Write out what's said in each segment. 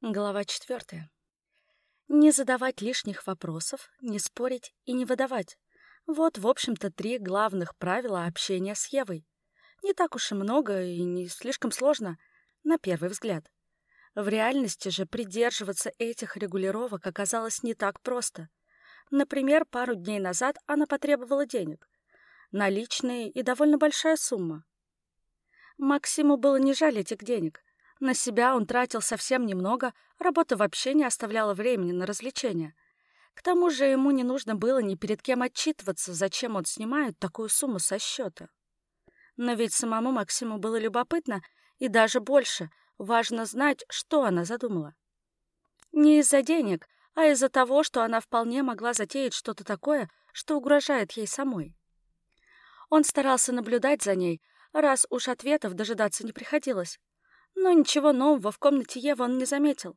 Глава четвертая. Не задавать лишних вопросов, не спорить и не выдавать. Вот, в общем-то, три главных правила общения с Евой. Не так уж и много и не слишком сложно, на первый взгляд. В реальности же придерживаться этих регулировок оказалось не так просто. Например, пару дней назад она потребовала денег. Наличные и довольно большая сумма. Максиму было не жаль этих денег — на себя он тратил совсем немного, работа вообще не оставляла времени на развлечения. К тому же ему не нужно было ни перед кем отчитываться, зачем он снимает такую сумму со счета. Но ведь самому Максиму было любопытно, и даже больше, важно знать, что она задумала. Не из-за денег, а из-за того, что она вполне могла затеять что-то такое, что угрожает ей самой. Он старался наблюдать за ней, раз уж ответов дожидаться не приходилось. Но ничего нового в комнате Евы он не заметил.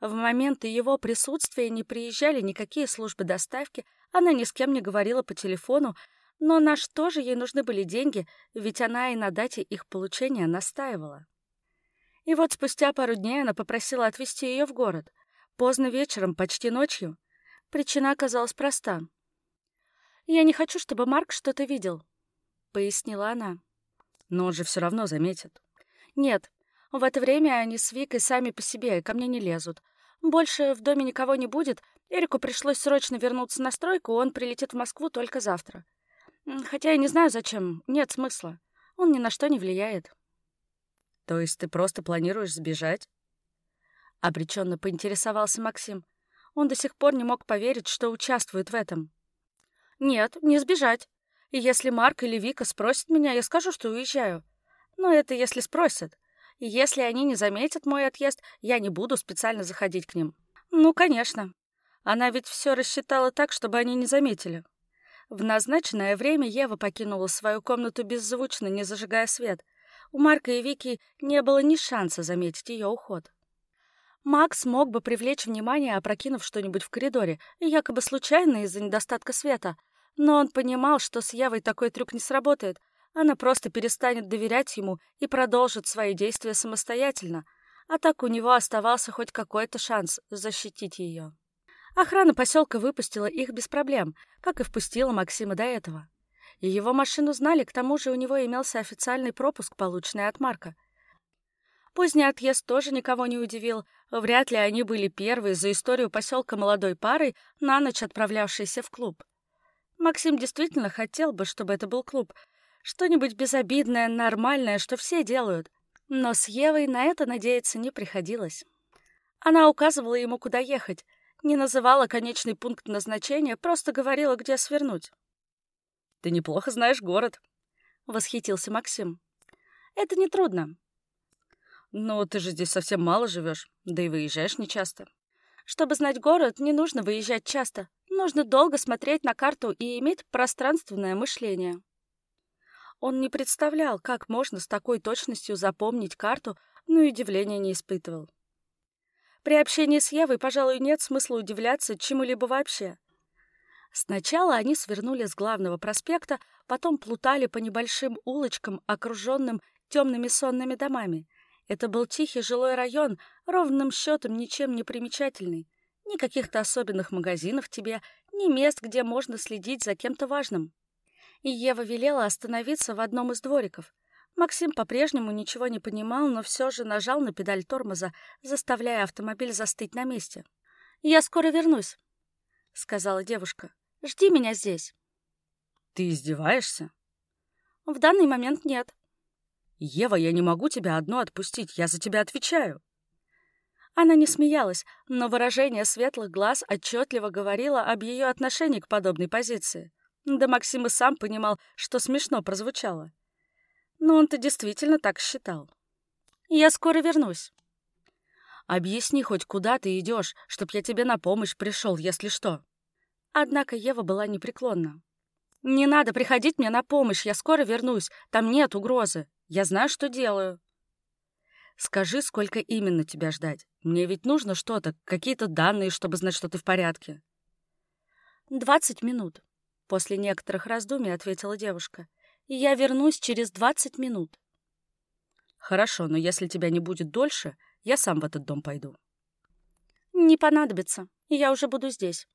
В моменты его присутствия не приезжали никакие службы доставки, она ни с кем не говорила по телефону, но на что же ей нужны были деньги, ведь она и на дате их получения настаивала. И вот спустя пару дней она попросила отвезти ее в город. Поздно вечером, почти ночью. Причина оказалась проста. «Я не хочу, чтобы Марк что-то видел», — пояснила она. «Но он же все равно заметит». «Нет, в это время они с Викой сами по себе и ко мне не лезут. Больше в доме никого не будет. Эрику пришлось срочно вернуться на стройку, он прилетит в Москву только завтра. Хотя я не знаю, зачем. Нет смысла. Он ни на что не влияет. То есть ты просто планируешь сбежать? Обреченно поинтересовался Максим. Он до сих пор не мог поверить, что участвует в этом. Нет, не сбежать. И если Марк или Вика спросят меня, я скажу, что уезжаю. Но это если спросят. И если они не заметят мой отъезд, я не буду специально заходить к ним. Ну, конечно. Она ведь все рассчитала так, чтобы они не заметили. В назначенное время Ева покинула свою комнату беззвучно, не зажигая свет. У Марка и Вики не было ни шанса заметить ее уход. Макс мог бы привлечь внимание, опрокинув что-нибудь в коридоре, якобы случайно из-за недостатка света, но он понимал, что с Евой такой трюк не сработает — она просто перестанет доверять ему и продолжит свои действия самостоятельно, а так у него оставался хоть какой-то шанс защитить ее. Охрана поселка выпустила их без проблем, как и впустила Максима до этого. И его машину знали, к тому же у него имелся официальный пропуск, полученный от Марка. Поздний отъезд тоже никого не удивил. Вряд ли они были первые за историю поселка молодой парой, на ночь отправлявшейся в клуб. Максим действительно хотел бы, чтобы это был клуб, что-нибудь безобидное, нормальное, что все делают. Но с Евой на это надеяться не приходилось. Она указывала ему, куда ехать, не называла конечный пункт назначения, просто говорила, где свернуть. «Ты неплохо знаешь город», — восхитился Максим. «Это нетрудно». «Но ты же здесь совсем мало живешь, да и выезжаешь нечасто». «Чтобы знать город, не нужно выезжать часто. Нужно долго смотреть на карту и иметь пространственное мышление». Он не представлял, как можно с такой точностью запомнить карту, но и удивления не испытывал. При общении с Евой, пожалуй, нет смысла удивляться чему-либо вообще. Сначала они свернули с главного проспекта, потом плутали по небольшим улочкам, окруженным темными сонными домами. Это был тихий жилой район, ровным счетом ничем не примечательный. Ни каких-то особенных магазинов тебе, ни мест, где можно следить за кем-то важным и Ева велела остановиться в одном из двориков. Максим по-прежнему ничего не понимал, но все же нажал на педаль тормоза, заставляя автомобиль застыть на месте. «Я скоро вернусь», — сказала девушка. «Жди меня здесь». «Ты издеваешься?» «В данный момент нет». «Ева, я не могу тебя одну отпустить, я за тебя отвечаю». Она не смеялась, но выражение светлых глаз отчетливо говорило об ее отношении к подобной позиции. Да Максим и сам понимал, что смешно прозвучало. Но он-то действительно так считал. «Я скоро вернусь». «Объясни хоть, куда ты идешь, чтоб я тебе на помощь пришел, если что». Однако Ева была непреклонна. «Не надо приходить мне на помощь, я скоро вернусь. Там нет угрозы. Я знаю, что делаю». «Скажи, сколько именно тебя ждать? Мне ведь нужно что-то, какие-то данные, чтобы знать, что ты в порядке». «Двадцать минут», После некоторых раздумий ответила девушка. «Я вернусь через двадцать минут». «Хорошо, но если тебя не будет дольше, я сам в этот дом пойду». «Не понадобится. Я уже буду здесь».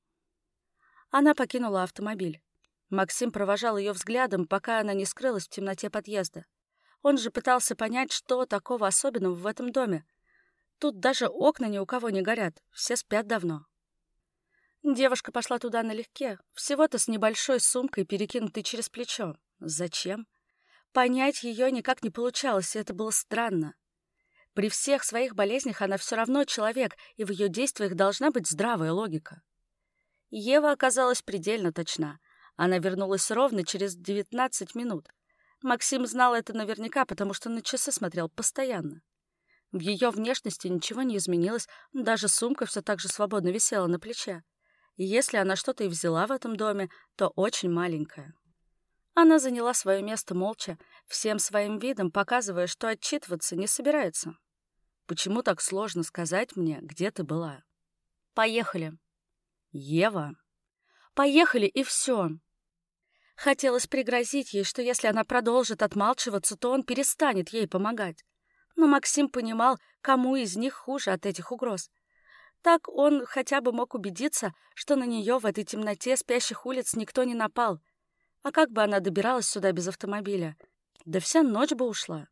Она покинула автомобиль. Максим провожал ее взглядом, пока она не скрылась в темноте подъезда. Он же пытался понять, что такого особенного в этом доме. Тут даже окна ни у кого не горят, все спят давно. Девушка пошла туда налегке, всего-то с небольшой сумкой, перекинутой через плечо. Зачем? Понять ее никак не получалось, и это было странно. При всех своих болезнях она все равно человек, и в ее действиях должна быть здравая логика. Ева оказалась предельно точна. Она вернулась ровно через 19 минут. Максим знал это наверняка, потому что на часы смотрел постоянно. В ее внешности ничего не изменилось, даже сумка все так же свободно висела на плече. И если она что-то и взяла в этом доме, то очень маленькое. Она заняла свое место молча, всем своим видом показывая, что отчитываться не собирается. «Почему так сложно сказать мне, где ты была?» «Поехали». «Ева?» «Поехали, и все». Хотелось пригрозить ей, что если она продолжит отмалчиваться, то он перестанет ей помогать. Но Максим понимал, кому из них хуже от этих угроз. Так он хотя бы мог убедиться, что на нее в этой темноте спящих улиц никто не напал. А как бы она добиралась сюда без автомобиля? Да вся ночь бы ушла.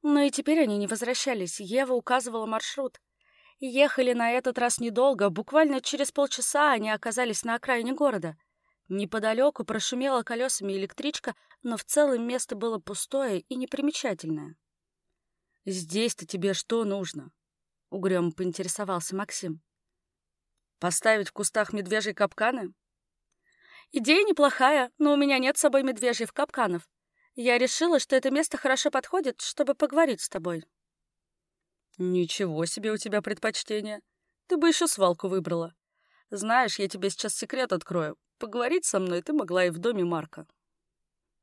Но и теперь они не возвращались. Ева указывала маршрут. Ехали на этот раз недолго, буквально через полчаса они оказались на окраине города. Неподалеку прошумела колесами электричка, но в целом место было пустое и непримечательное. «Здесь-то тебе что нужно?» — угрюмо поинтересовался Максим. «Поставить в кустах медвежьи капканы?» «Идея неплохая, но у меня нет с собой медвежьих капканов. Я решила, что это место хорошо подходит, чтобы поговорить с тобой». «Ничего себе у тебя предпочтение. Ты бы еще свалку выбрала. Знаешь, я тебе сейчас секрет открою. Поговорить со мной ты могла и в доме Марка».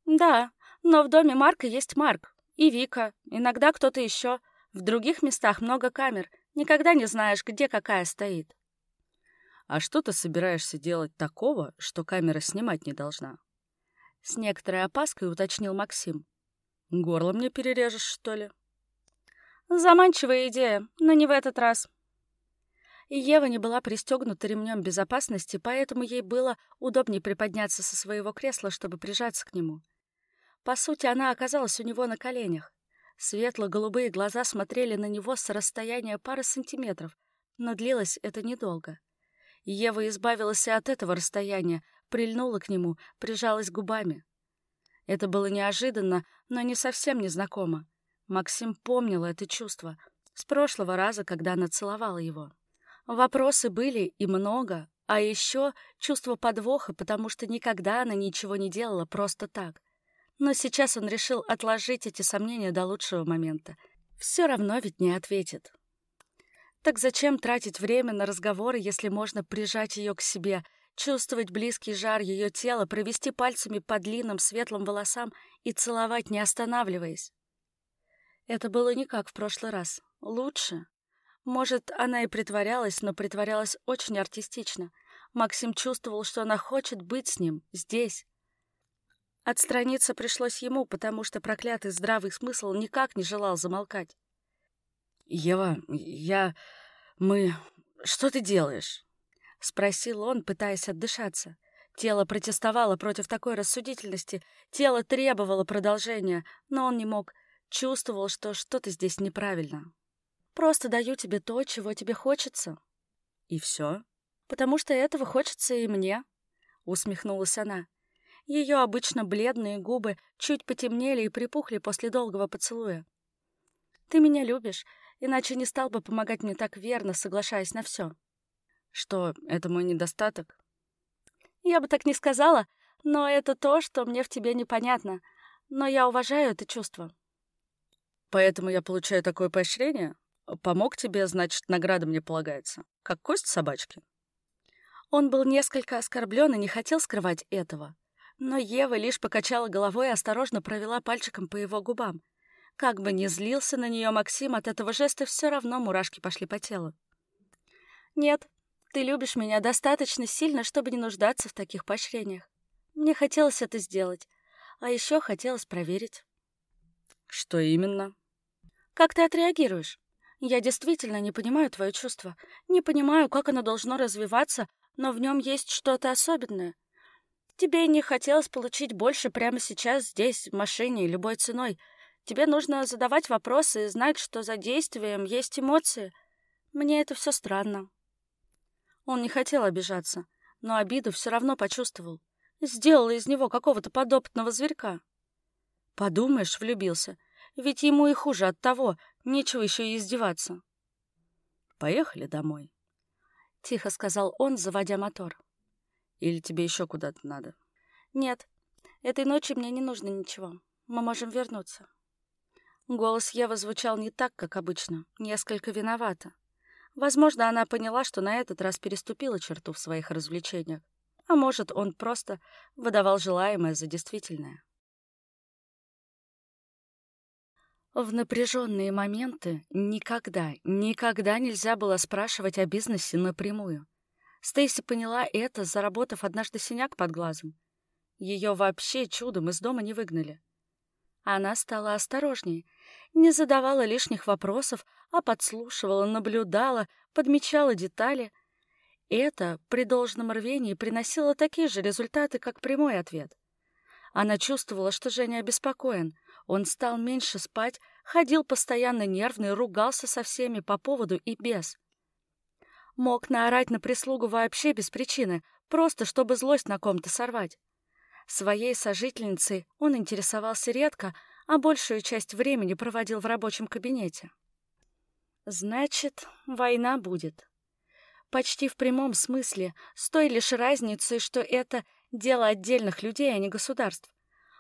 «Да, но в доме Марка есть Марк. И Вика. Иногда кто-то еще. В других местах много камер. Никогда не знаешь, где какая стоит». «А что ты собираешься делать такого, что камера снимать не должна?» С некоторой опаской уточнил Максим. «Горло мне перережешь, что ли?» Заманчивая идея, но не в этот раз. И Ева не была пристегнута ремнем безопасности, поэтому ей было удобнее приподняться со своего кресла, чтобы прижаться к нему. По сути, она оказалась у него на коленях. Светло-голубые глаза смотрели на него с расстояния пары сантиметров, но длилось это недолго. Ева избавилась от этого расстояния, прильнула к нему, прижалась губами. Это было неожиданно, но не совсем незнакомо. Максим помнил это чувство с прошлого раза, когда она целовала его. Вопросы были и много, а еще чувство подвоха, потому что никогда она ничего не делала просто так. Но сейчас он решил отложить эти сомнения до лучшего момента. Все равно ведь не ответит. Так зачем тратить время на разговоры, если можно прижать ее к себе, чувствовать близкий жар ее тела, провести пальцами по длинным светлым волосам и целовать, не останавливаясь? Это было не как в прошлый раз. Лучше. Может, она и притворялась, но притворялась очень артистично. Максим чувствовал, что она хочет быть с ним, здесь. Отстраниться пришлось ему, потому что проклятый здравый смысл никак не желал замолкать. «Ева, я... мы... Что ты делаешь?» — спросил он, пытаясь отдышаться. Тело протестовало против такой рассудительности, тело требовало продолжения, но он не мог Чувствовал, что что-то здесь неправильно. Просто даю тебе то, чего тебе хочется. И все? Потому что этого хочется и мне, усмехнулась она. Ее обычно бледные губы чуть потемнели и припухли после долгого поцелуя. Ты меня любишь, иначе не стал бы помогать мне так верно, соглашаясь на все. Что, это мой недостаток? Я бы так не сказала, но это то, что мне в тебе непонятно. Но я уважаю это чувство. Поэтому я получаю такое поощрение? Помог тебе, значит, награда мне полагается. Как кость собачки. Он был несколько оскорблен и не хотел скрывать этого. Но Ева лишь покачала головой и осторожно провела пальчиком по его губам. Как бы ни злился на нее Максим, от этого жеста все равно мурашки пошли по телу. «Нет, ты любишь меня достаточно сильно, чтобы не нуждаться в таких поощрениях. Мне хотелось это сделать, а еще хотелось проверить». «Что именно?» Как ты отреагируешь? Я действительно не понимаю твое чувство. Не понимаю, как оно должно развиваться, но в нем есть что-то особенное. Тебе не хотелось получить больше прямо сейчас, здесь, в машине, любой ценой. Тебе нужно задавать вопросы и знать, что за действием есть эмоции. Мне это все странно. Он не хотел обижаться, но обиду все равно почувствовал. Сделал из него какого-то подопытного зверька. Подумаешь, влюбился. Ведь ему и хуже от того, нечего еще и издеваться. «Поехали домой», — тихо сказал он, заводя мотор. «Или тебе еще куда-то надо?» «Нет, этой ночью мне не нужно ничего. Мы можем вернуться». Голос Евы звучал не так, как обычно, несколько виновато. Возможно, она поняла, что на этот раз переступила черту в своих развлечениях. А может, он просто выдавал желаемое за действительное. В напряженные моменты никогда, никогда нельзя было спрашивать о бизнесе напрямую. Стейси поняла это, заработав однажды синяк под глазом. Ее вообще чудом из дома не выгнали. Она стала осторожнее, не задавала лишних вопросов, а подслушивала, наблюдала, подмечала детали. Это при должном рвении приносило такие же результаты, как прямой ответ. Она чувствовала, что Женя обеспокоен. Он стал меньше спать, ходил постоянно нервный, ругался со всеми по поводу и без. Мог наорать на прислугу вообще без причины, просто чтобы злость на ком-то сорвать. Своей сожительницей он интересовался редко, а большую часть времени проводил в рабочем кабинете. Значит, война будет. Почти в прямом смысле, с той лишь разницей, что это дело отдельных людей, а не государств.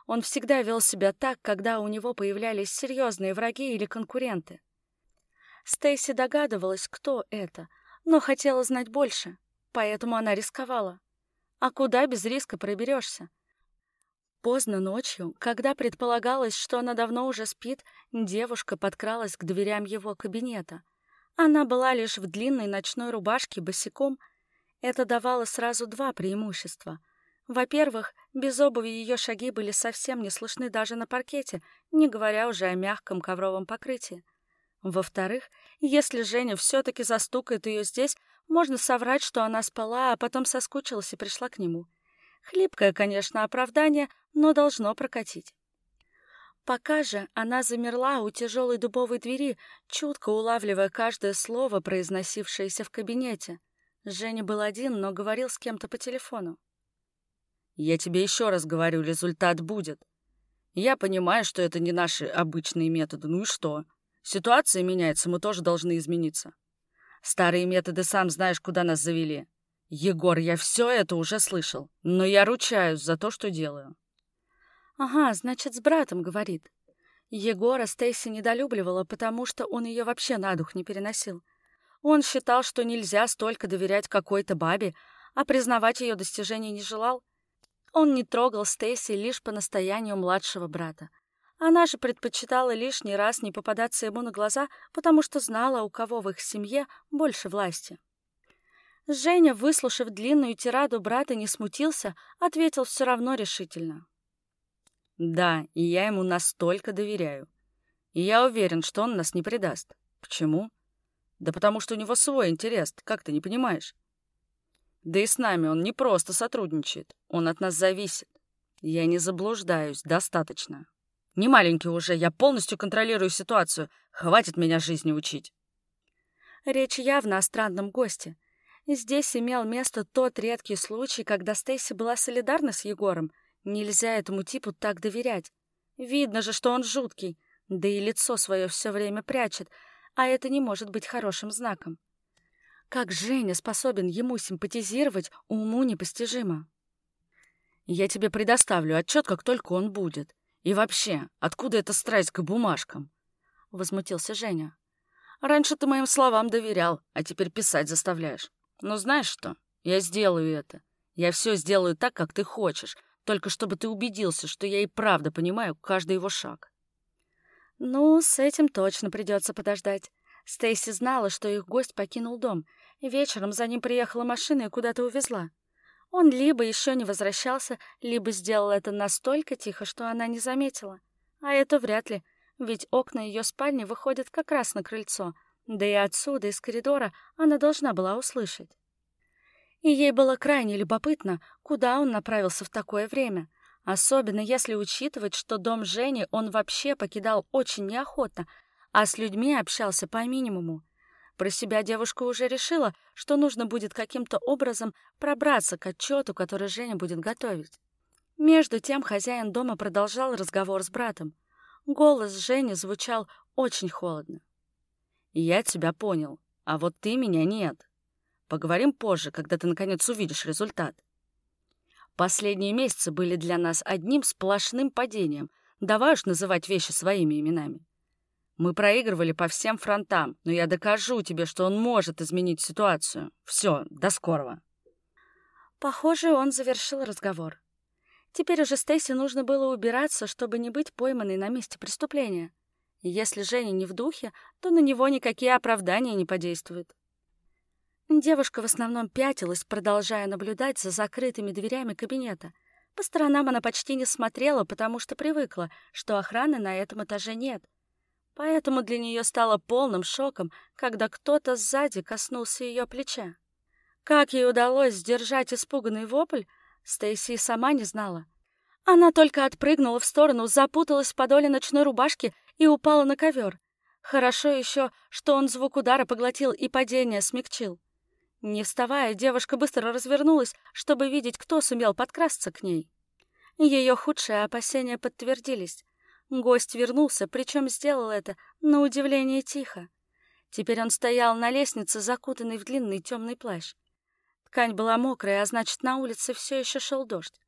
Он всегда вел себя так, когда у него появлялись серьезные враги или конкуренты. Стейси догадывалась, кто это, но хотела знать больше, поэтому она рисковала. А куда без риска проберешься? Поздно ночью, когда предполагалось, что она давно уже спит, девушка подкралась к дверям его кабинета. Она была лишь в длинной ночной рубашке босиком. Это давало сразу два преимущества. Во-первых, без обуви ее шаги были совсем не слышны даже на паркете, не говоря уже о мягком ковровом покрытии. Во-вторых, если Женя все-таки застукает ее здесь, можно соврать, что она спала, а потом соскучилась и пришла к нему. Хлипкое, конечно, оправдание, но должно прокатить. Пока же она замерла у тяжелой дубовой двери, чутко улавливая каждое слово, произносившееся в кабинете. Женя был один, но говорил с кем-то по телефону. «Я тебе еще раз говорю, результат будет. Я понимаю, что это не наши обычные методы, ну и что? Ситуация меняется, мы тоже должны измениться. Старые методы, сам знаешь, куда нас завели. Егор, я все это уже слышал, но я ручаюсь за то, что делаю. Ага, значит, с братом говорит. Егора Стейси недолюбливала, потому что он ее вообще на дух не переносил. Он считал, что нельзя столько доверять какой-то бабе, а признавать ее достижения не желал. Он не трогал Стейси лишь по настоянию младшего брата. Она же предпочитала лишний раз не попадаться ему на глаза, потому что знала, у кого в их семье больше власти. Женя, выслушав длинную тираду брата, не смутился, ответил все равно решительно. «Да, и я ему настолько доверяю. И я уверен, что он нас не предаст. Почему? Да потому что у него свой интерес, как ты не понимаешь? Да и с нами он не просто сотрудничает, он от нас зависит. Я не заблуждаюсь, достаточно. Не маленький уже, я полностью контролирую ситуацию, хватит меня жизни учить». Речь явно о странном госте, Здесь имел место тот редкий случай, когда Стейси была солидарна с Егором. Нельзя этому типу так доверять. Видно же, что он жуткий, да и лицо свое все время прячет, а это не может быть хорошим знаком. Как Женя способен ему симпатизировать, уму непостижимо. Я тебе предоставлю отчет, как только он будет. И вообще, откуда эта страсть к бумажкам? Возмутился Женя. Раньше ты моим словам доверял, а теперь писать заставляешь. Но знаешь что? Я сделаю это. Я все сделаю так, как ты хочешь, только чтобы ты убедился, что я и правда понимаю каждый его шаг. Ну, с этим точно придется подождать. Стейси знала, что их гость покинул дом. Вечером за ним приехала машина и куда-то увезла. Он либо еще не возвращался, либо сделал это настолько тихо, что она не заметила. А это вряд ли, ведь окна ее спальни выходят как раз на крыльцо, Да и отсюда, из коридора, она должна была услышать. И ей было крайне любопытно, куда он направился в такое время, особенно если учитывать, что дом Жени он вообще покидал очень неохотно, а с людьми общался по минимуму. Про себя девушка уже решила, что нужно будет каким-то образом пробраться к отчету, который Женя будет готовить. Между тем хозяин дома продолжал разговор с братом. Голос Жени звучал очень холодно. «Я тебя понял, а вот ты меня нет. Поговорим позже, когда ты наконец увидишь результат. Последние месяцы были для нас одним сплошным падением. Давай уж называть вещи своими именами. Мы проигрывали по всем фронтам, но я докажу тебе, что он может изменить ситуацию. Все, до скорого. Похоже, он завершил разговор. Теперь уже Стейси нужно было убираться, чтобы не быть пойманной на месте преступления. если Женя не в духе, то на него никакие оправдания не подействуют. Девушка в основном пятилась, продолжая наблюдать за закрытыми дверями кабинета. По сторонам она почти не смотрела, потому что привыкла, что охраны на этом этаже нет. Поэтому для нее стало полным шоком, когда кто-то сзади коснулся ее плеча. Как ей удалось сдержать испуганный вопль, Стейси сама не знала. Она только отпрыгнула в сторону, запуталась в подоле ночной рубашки и упала на ковер. Хорошо еще, что он звук удара поглотил и падение смягчил. Не вставая, девушка быстро развернулась, чтобы видеть, кто сумел подкрасться к ней. Ее худшие опасения подтвердились. Гость вернулся, причем сделал это, на удивление, тихо. Теперь он стоял на лестнице, закутанный в длинный темный плащ. Ткань была мокрая, а значит, на улице все еще шел дождь.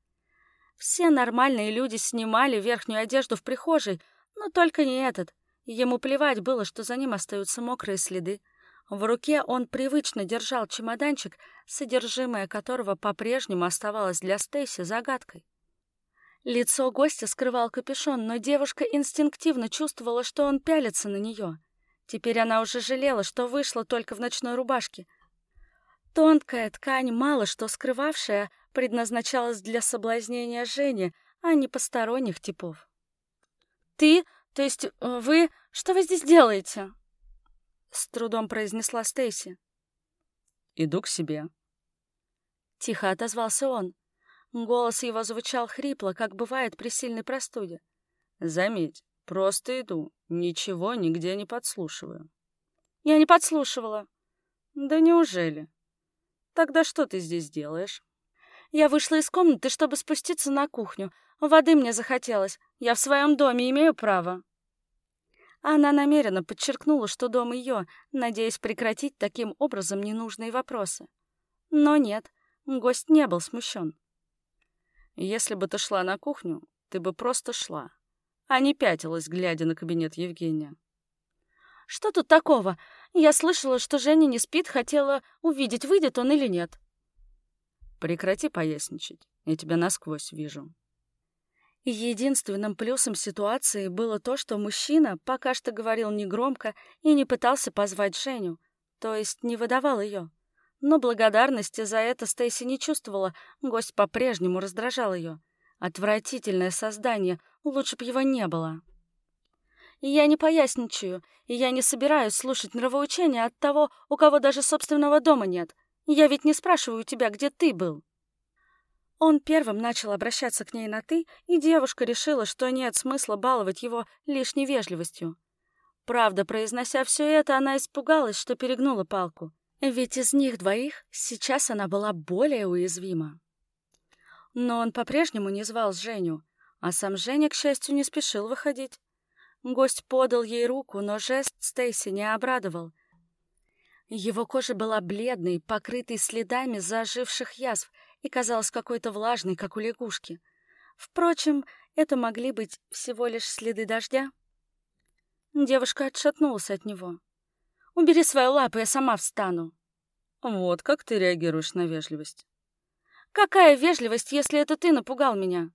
Все нормальные люди снимали верхнюю одежду в прихожей, но только не этот. Ему плевать было, что за ним остаются мокрые следы. В руке он привычно держал чемоданчик, содержимое которого по-прежнему оставалось для Стейси загадкой. Лицо гостя скрывал капюшон, но девушка инстинктивно чувствовала, что он пялится на нее. Теперь она уже жалела, что вышла только в ночной рубашке. Тонкая ткань, мало что скрывавшая, предназначалась для соблазнения Жени, а не посторонних типов. «Ты? То есть э, вы? Что вы здесь делаете?» С трудом произнесла Стейси. «Иду к себе». Тихо отозвался он. Голос его звучал хрипло, как бывает при сильной простуде. «Заметь, просто иду, ничего нигде не подслушиваю». «Я не подслушивала». «Да неужели? Тогда что ты здесь делаешь?» «Я вышла из комнаты, чтобы спуститься на кухню. Воды мне захотелось. Я в своем доме имею право». Она намеренно подчеркнула, что дом ее, надеясь прекратить таким образом ненужные вопросы. Но нет, гость не был смущен. Если бы ты шла на кухню, ты бы просто шла, а не пятилась, глядя на кабинет Евгения. Что тут такого? Я слышала, что Женя не спит, хотела увидеть, выйдет он или нет. Прекрати поясничать, я тебя насквозь вижу. Единственным плюсом ситуации было то, что мужчина пока что говорил негромко и не пытался позвать Женю, то есть не выдавал ее. Но благодарности за это Стейси не чувствовала, гость по-прежнему раздражал ее. Отвратительное создание, лучше б его не было. я не поясничаю, и я не собираюсь слушать нравоучения от того, у кого даже собственного дома нет. Я ведь не спрашиваю тебя, где ты был. Он первым начал обращаться к ней на «ты», и девушка решила, что нет смысла баловать его лишней вежливостью. Правда, произнося все это, она испугалась, что перегнула палку. Ведь из них двоих сейчас она была более уязвима. Но он по-прежнему не звал Женю, а сам Женя, к счастью, не спешил выходить. Гость подал ей руку, но жест Стейси не обрадовал. Его кожа была бледной, покрытой следами заживших язв и казалась какой-то влажной, как у лягушки. Впрочем, это могли быть всего лишь следы дождя. Девушка отшатнулась от него. Убери свою лапу, я сама встану. Вот как ты реагируешь на вежливость. Какая вежливость, если это ты напугал меня?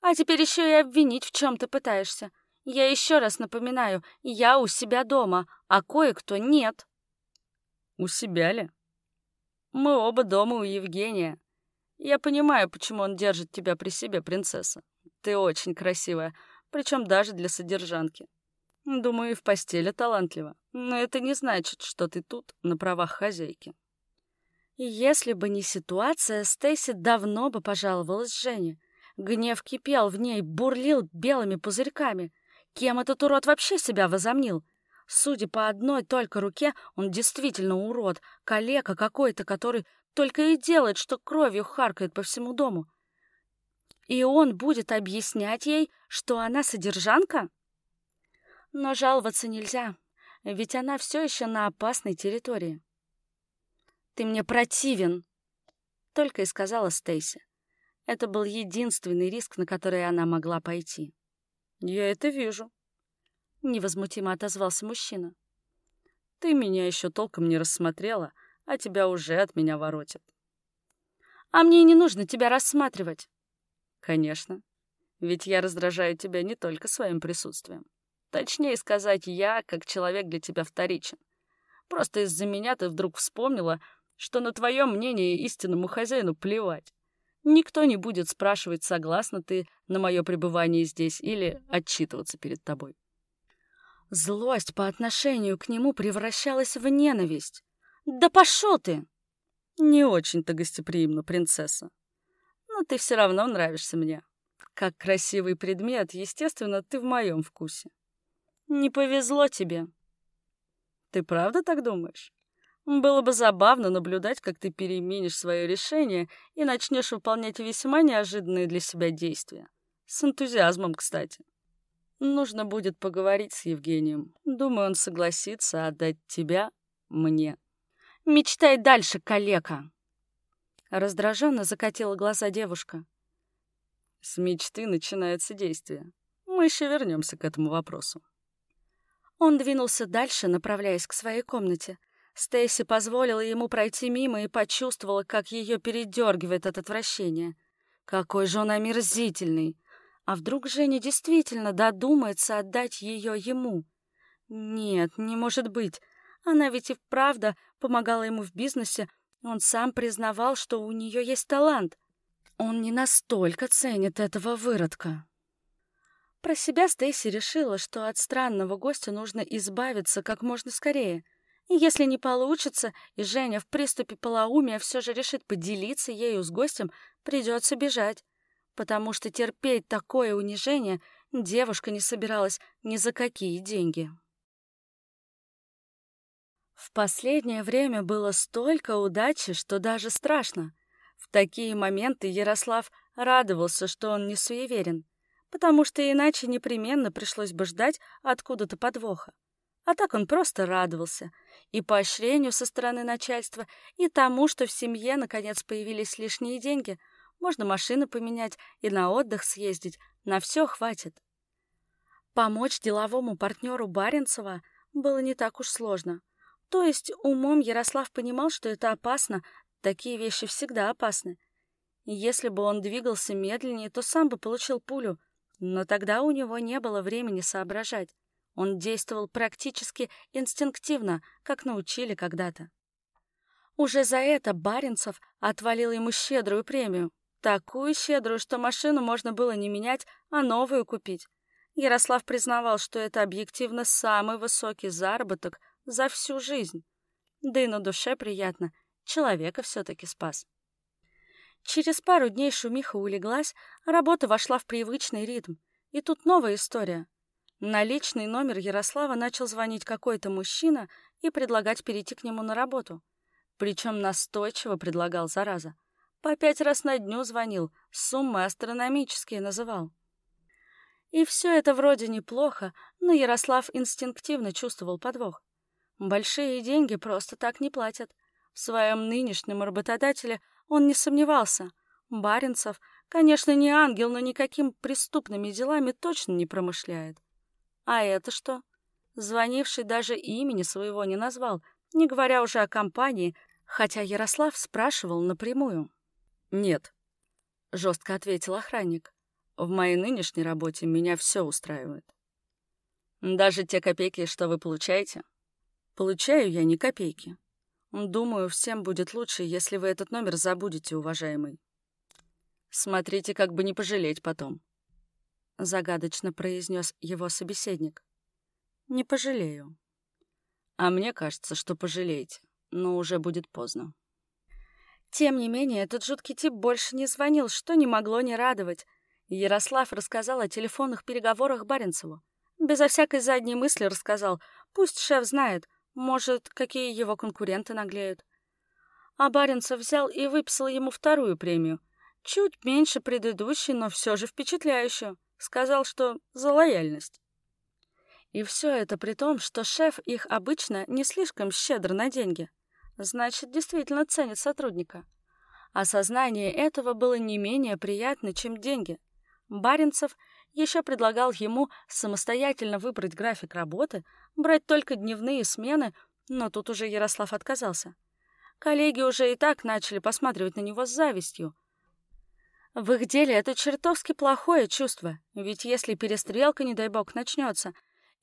А теперь еще и обвинить в чем ты пытаешься. Я еще раз напоминаю, я у себя дома, а кое-кто нет. У себя ли? Мы оба дома у Евгения. Я понимаю, почему он держит тебя при себе, принцесса. Ты очень красивая, причем даже для содержанки. Думаю, и в постели талантливо. Но это не значит, что ты тут на правах хозяйки. Если бы не ситуация, Стейси давно бы пожаловалась Жене. Гнев кипел в ней, бурлил белыми пузырьками. Кем этот урод вообще себя возомнил? Судя по одной только руке, он действительно урод, калека какой-то, который только и делает, что кровью харкает по всему дому. И он будет объяснять ей, что она содержанка? Но жаловаться нельзя, ведь она все еще на опасной территории. «Ты мне противен!» — только и сказала Стейси. Это был единственный риск, на который она могла пойти. «Я это вижу», — невозмутимо отозвался мужчина. «Ты меня еще толком не рассмотрела, а тебя уже от меня воротит». «А мне не нужно тебя рассматривать». «Конечно. Ведь я раздражаю тебя не только своим присутствием. Точнее сказать, я, как человек, для тебя вторичен. Просто из-за меня ты вдруг вспомнила, что на твое мнение истинному хозяину плевать. Никто не будет спрашивать, согласна ты на мое пребывание здесь или отчитываться перед тобой. Злость по отношению к нему превращалась в ненависть. «Да пошел ты!» «Не очень-то гостеприимно, принцесса. Но ты все равно нравишься мне. Как красивый предмет, естественно, ты в моем вкусе. Не повезло тебе. Ты правда так думаешь? Было бы забавно наблюдать, как ты переменишь свое решение и начнешь выполнять весьма неожиданные для себя действия. С энтузиазмом, кстати. Нужно будет поговорить с Евгением. Думаю, он согласится отдать тебя мне. Мечтай дальше, калека. Раздраженно закатила глаза девушка. С мечты начинается действие. Мы еще вернемся к этому вопросу. Он двинулся дальше, направляясь к своей комнате. Стейси позволила ему пройти мимо и почувствовала, как ее передергивает от отвращения. Какой же он омерзительный! А вдруг Женя действительно додумается отдать ее ему? Нет, не может быть. Она ведь и правда помогала ему в бизнесе. Он сам признавал, что у нее есть талант. Он не настолько ценит этого выродка. Про себя Стейси решила, что от странного гостя нужно избавиться как можно скорее. И если не получится, и Женя в приступе полоумия все же решит поделиться ею с гостем, придется бежать. Потому что терпеть такое унижение девушка не собиралась ни за какие деньги. В последнее время было столько удачи, что даже страшно. В такие моменты Ярослав радовался, что он не суеверен потому что иначе непременно пришлось бы ждать откуда-то подвоха. А так он просто радовался и поощрению со стороны начальства, и тому, что в семье наконец появились лишние деньги. Можно машину поменять и на отдых съездить, на все хватит. Помочь деловому партнеру Баренцева было не так уж сложно. То есть умом Ярослав понимал, что это опасно, такие вещи всегда опасны. Если бы он двигался медленнее, то сам бы получил пулю — но тогда у него не было времени соображать. Он действовал практически инстинктивно, как научили когда-то. Уже за это Баренцев отвалил ему щедрую премию. Такую щедрую, что машину можно было не менять, а новую купить. Ярослав признавал, что это объективно самый высокий заработок за всю жизнь. Да и на душе приятно. Человека все-таки спас. Через пару дней шумиха улеглась, работа вошла в привычный ритм. И тут новая история. На личный номер Ярослава начал звонить какой-то мужчина и предлагать перейти к нему на работу. Причем настойчиво предлагал, зараза. По пять раз на дню звонил, суммы астрономические называл. И все это вроде неплохо, но Ярослав инстинктивно чувствовал подвох. Большие деньги просто так не платят. В своем нынешнем работодателе он не сомневался. Баренцев, конечно, не ангел, но никаким преступными делами точно не промышляет. А это что? Звонивший даже имени своего не назвал, не говоря уже о компании, хотя Ярослав спрашивал напрямую. «Нет», — жестко ответил охранник. «В моей нынешней работе меня все устраивает». «Даже те копейки, что вы получаете?» «Получаю я не копейки. Думаю, всем будет лучше, если вы этот номер забудете, уважаемый. Смотрите, как бы не пожалеть потом. Загадочно произнес его собеседник. не пожалею. А мне кажется, что пожалеете, но уже будет поздно. Тем не менее, этот жуткий тип больше не звонил, что не могло не радовать. Ярослав рассказал о телефонных переговорах Баренцеву. Безо всякой задней мысли рассказал. Пусть шеф знает, может, какие его конкуренты наглеют. А Баренцев взял и выписал ему вторую премию. Чуть меньше предыдущей, но все же впечатляющую. Сказал, что за лояльность. И все это при том, что шеф их обычно не слишком щедр на деньги. Значит, действительно ценит сотрудника. Осознание этого было не менее приятно, чем деньги. Баренцев еще предлагал ему самостоятельно выбрать график работы, брать только дневные смены, но тут уже Ярослав отказался. Коллеги уже и так начали посматривать на него с завистью. В их деле это чертовски плохое чувство, ведь если перестрелка, не дай бог, начнется,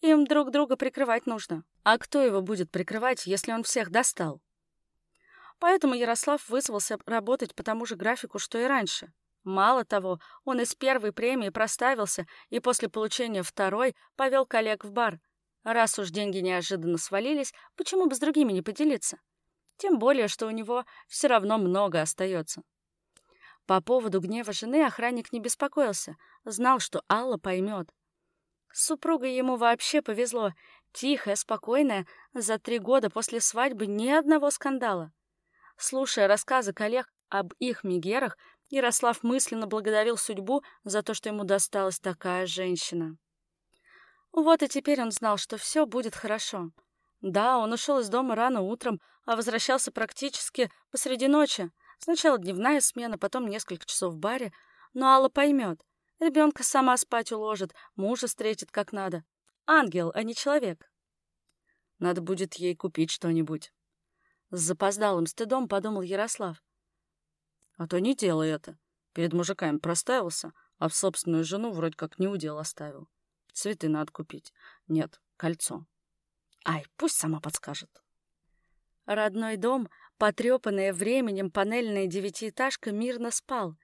им друг друга прикрывать нужно. А кто его будет прикрывать, если он всех достал? Поэтому Ярослав вызвался работать по тому же графику, что и раньше. Мало того, он из первой премии проставился и после получения второй повел коллег в бар. Раз уж деньги неожиданно свалились, почему бы с другими не поделиться? Тем более, что у него все равно много остается. По поводу гнева жены охранник не беспокоился, знал, что Алла поймет. С супругой ему вообще повезло. Тихая, спокойная, за три года после свадьбы ни одного скандала. Слушая рассказы коллег об их мигерах, Ярослав мысленно благодарил судьбу за то, что ему досталась такая женщина. Вот и теперь он знал, что все будет хорошо. Да, он ушел из дома рано утром, а возвращался практически посреди ночи. Сначала дневная смена, потом несколько часов в баре. Но Алла поймет. Ребенка сама спать уложит, мужа встретит как надо. Ангел, а не человек. Надо будет ей купить что-нибудь. С запоздалым стыдом подумал Ярослав. А то не делай это. Перед мужиками проставился, а в собственную жену вроде как не удел оставил. Цветы надо купить. Нет, кольцо. Ай, пусть сама подскажет. Родной дом, потрепанная временем панельная девятиэтажка, мирно спал.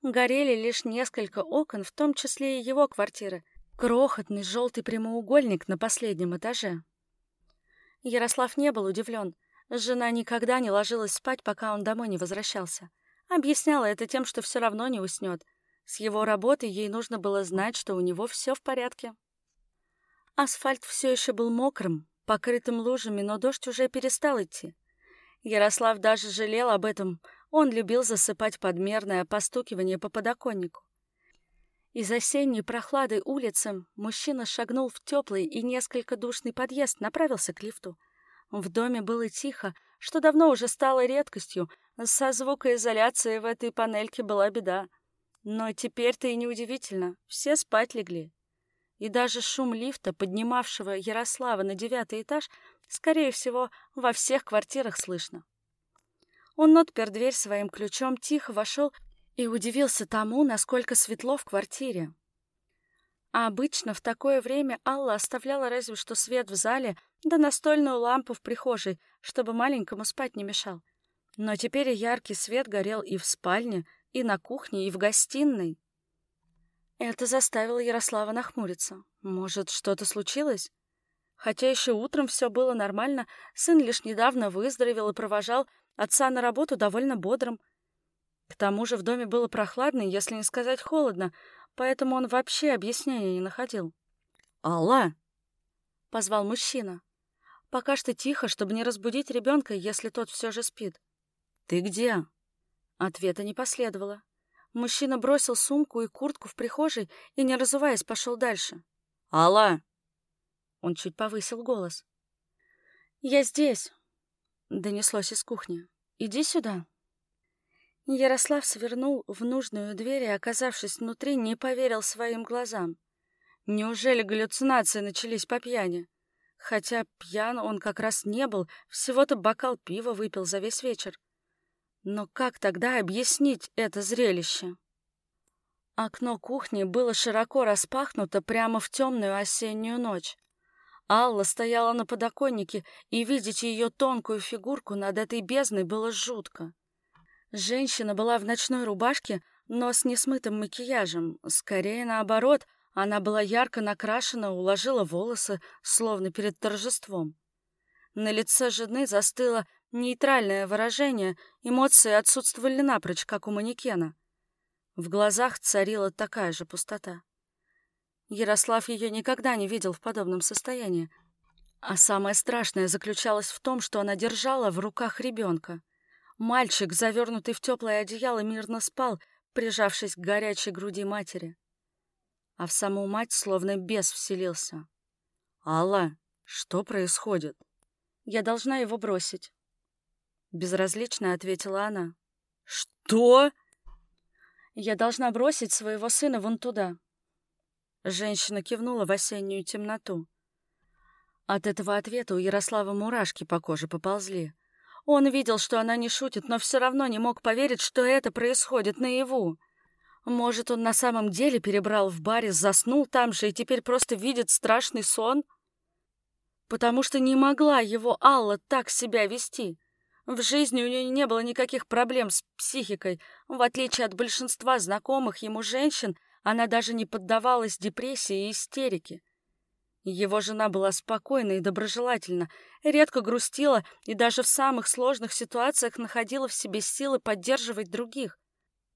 Горели лишь несколько окон, в том числе и его квартиры. Крохотный желтый прямоугольник на последнем этаже. Ярослав не был удивлен. Жена никогда не ложилась спать, пока он домой не возвращался. Объясняла это тем, что все равно не уснет. С его работы ей нужно было знать, что у него все в порядке. Асфальт все еще был мокрым, покрытым лужами, но дождь уже перестал идти. Ярослав даже жалел об этом. Он любил засыпать подмерное постукивание по подоконнику. Из осенней прохлады улицы мужчина шагнул в теплый и несколько душный подъезд, направился к лифту. В доме было тихо, что давно уже стало редкостью, со звукоизоляцией в этой панельке была беда. Но теперь-то и неудивительно, все спать легли. И даже шум лифта, поднимавшего Ярослава на девятый этаж, скорее всего, во всех квартирах слышно. Он отпер дверь своим ключом, тихо вошел и удивился тому, насколько светло в квартире. А обычно в такое время Алла оставляла разве что свет в зале да настольную лампу в прихожей, чтобы маленькому спать не мешал. Но теперь яркий свет горел и в спальне, и на кухне, и в гостиной. Это заставило Ярослава нахмуриться. Может, что-то случилось? Хотя еще утром все было нормально, сын лишь недавно выздоровел и провожал отца на работу довольно бодрым. К тому же в доме было прохладно, если не сказать холодно, поэтому он вообще объяснения не находил. «Алла!» — позвал мужчина. Пока что тихо, чтобы не разбудить ребенка, если тот все же спит. «Ты где?» Ответа не последовало. Мужчина бросил сумку и куртку в прихожей и, не разуваясь, пошел дальше. «Алла!» Он чуть повысил голос. «Я здесь!» — донеслось из кухни. «Иди сюда!» Ярослав свернул в нужную дверь и, оказавшись внутри, не поверил своим глазам. Неужели галлюцинации начались по пьяни? Хотя пьян он как раз не был, всего-то бокал пива выпил за весь вечер. Но как тогда объяснить это зрелище? Окно кухни было широко распахнуто прямо в темную осеннюю ночь. Алла стояла на подоконнике, и видеть ее тонкую фигурку над этой бездной было жутко. Женщина была в ночной рубашке, но с несмытым макияжем. Скорее наоборот, Она была ярко накрашена, уложила волосы, словно перед торжеством. На лице жены застыло нейтральное выражение, эмоции отсутствовали напрочь, как у манекена. В глазах царила такая же пустота. Ярослав ее никогда не видел в подобном состоянии. А самое страшное заключалось в том, что она держала в руках ребенка. Мальчик, завернутый в теплое одеяло, мирно спал, прижавшись к горячей груди матери. А в саму мать словно бес вселился. «Алла, что происходит?» «Я должна его бросить», — безразлично ответила она. «Что?» «Я должна бросить своего сына вон туда». Женщина кивнула в осеннюю темноту. От этого ответа у Ярослава мурашки по коже поползли. Он видел, что она не шутит, но все равно не мог поверить, что это происходит наяву. Может, он на самом деле перебрал в баре, заснул там же и теперь просто видит страшный сон? Потому что не могла его Алла так себя вести. В жизни у нее не было никаких проблем с психикой. В отличие от большинства знакомых ему женщин, она даже не поддавалась депрессии и истерике. Его жена была спокойна и доброжелательна, редко грустила и даже в самых сложных ситуациях находила в себе силы поддерживать других.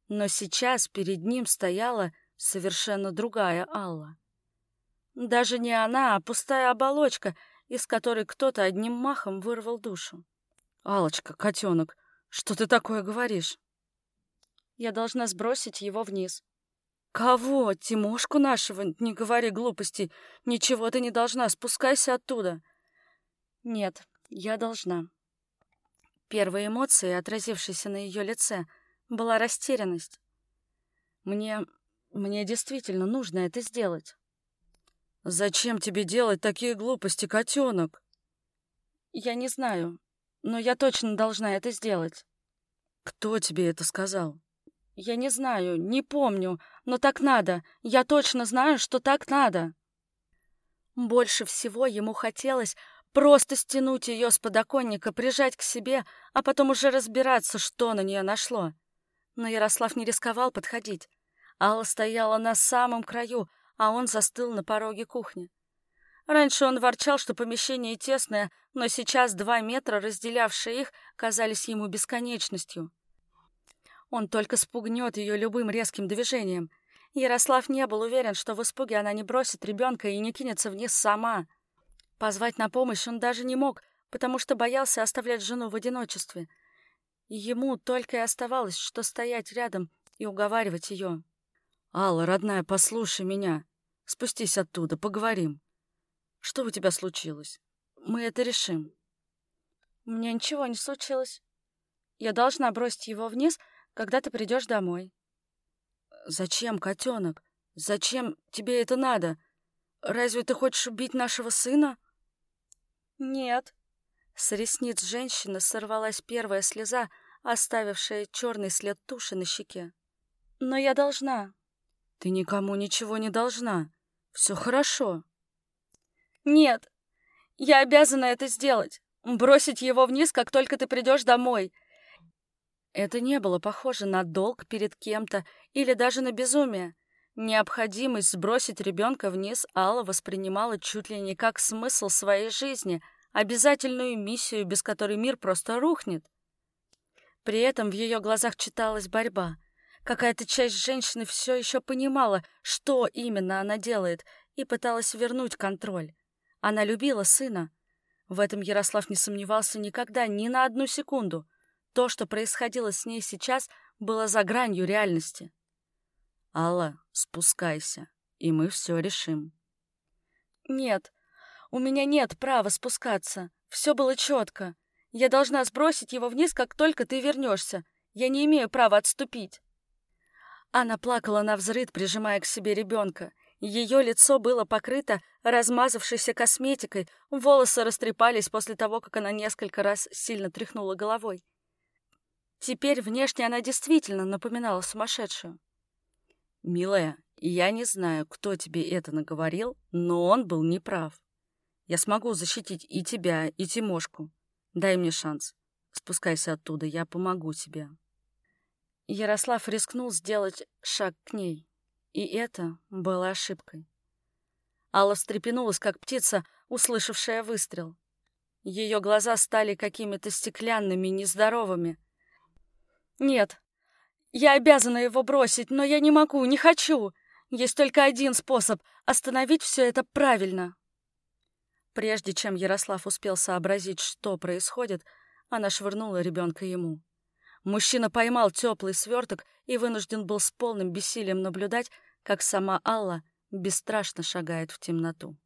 Но сейчас перед ним стояла совершенно другая Алла. Даже не она, а пустая оболочка, из которой кто-то одним махом вырвал душу. алочка котенок, что ты такое говоришь?» «Я должна сбросить его вниз», «Кого? Тимошку нашего? Не говори глупостей. Ничего ты не должна. Спускайся оттуда». «Нет, я должна». Первой эмоцией, отразившейся на ее лице, была растерянность. «Мне... мне действительно нужно это сделать». «Зачем тебе делать такие глупости, котенок?» «Я не знаю, но я точно должна это сделать». «Кто тебе это сказал?» «Я не знаю, не помню, но так надо. Я точно знаю, что так надо». Больше всего ему хотелось просто стянуть ее с подоконника, прижать к себе, а потом уже разбираться, что на нее нашло. Но Ярослав не рисковал подходить. Алла стояла на самом краю, а он застыл на пороге кухни. Раньше он ворчал, что помещение тесное, но сейчас два метра, разделявшие их, казались ему бесконечностью. Он только спугнет ее любым резким движением. Ярослав не был уверен, что в испуге она не бросит ребенка и не кинется вниз сама. Позвать на помощь он даже не мог, потому что боялся оставлять жену в одиночестве. Ему только и оставалось, что стоять рядом и уговаривать ее. «Алла, родная, послушай меня. Спустись оттуда, поговорим. Что у тебя случилось? Мы это решим». «У меня ничего не случилось. Я должна бросить его вниз, — когда ты придешь домой. Зачем, котенок? Зачем тебе это надо? Разве ты хочешь убить нашего сына? Нет. С ресниц женщины сорвалась первая слеза, оставившая черный след туши на щеке. Но я должна. Ты никому ничего не должна. Все хорошо. Нет, я обязана это сделать. Бросить его вниз, как только ты придешь домой — это не было похоже на долг перед кем-то или даже на безумие. Необходимость сбросить ребенка вниз Алла воспринимала чуть ли не как смысл своей жизни, обязательную миссию, без которой мир просто рухнет. При этом в ее глазах читалась борьба. Какая-то часть женщины все еще понимала, что именно она делает, и пыталась вернуть контроль. Она любила сына. В этом Ярослав не сомневался никогда, ни на одну секунду — то, что происходило с ней сейчас, было за гранью реальности. «Алла, спускайся, и мы все решим». «Нет, у меня нет права спускаться. Все было четко. Я должна сбросить его вниз, как только ты вернешься. Я не имею права отступить». Она плакала на взрыд, прижимая к себе ребенка. Ее лицо было покрыто размазавшейся косметикой, волосы растрепались после того, как она несколько раз сильно тряхнула головой. Теперь внешне она действительно напоминала сумасшедшую. «Милая, я не знаю, кто тебе это наговорил, но он был неправ. Я смогу защитить и тебя, и Тимошку. Дай мне шанс. Спускайся оттуда, я помогу тебе». Ярослав рискнул сделать шаг к ней. И это было ошибкой. Алла встрепенулась, как птица, услышавшая выстрел. Ее глаза стали какими-то стеклянными, нездоровыми. «Нет, я обязана его бросить, но я не могу, не хочу. Есть только один способ — остановить все это правильно». Прежде чем Ярослав успел сообразить, что происходит, она швырнула ребенка ему. Мужчина поймал теплый сверток и вынужден был с полным бессилием наблюдать, как сама Алла бесстрашно шагает в темноту.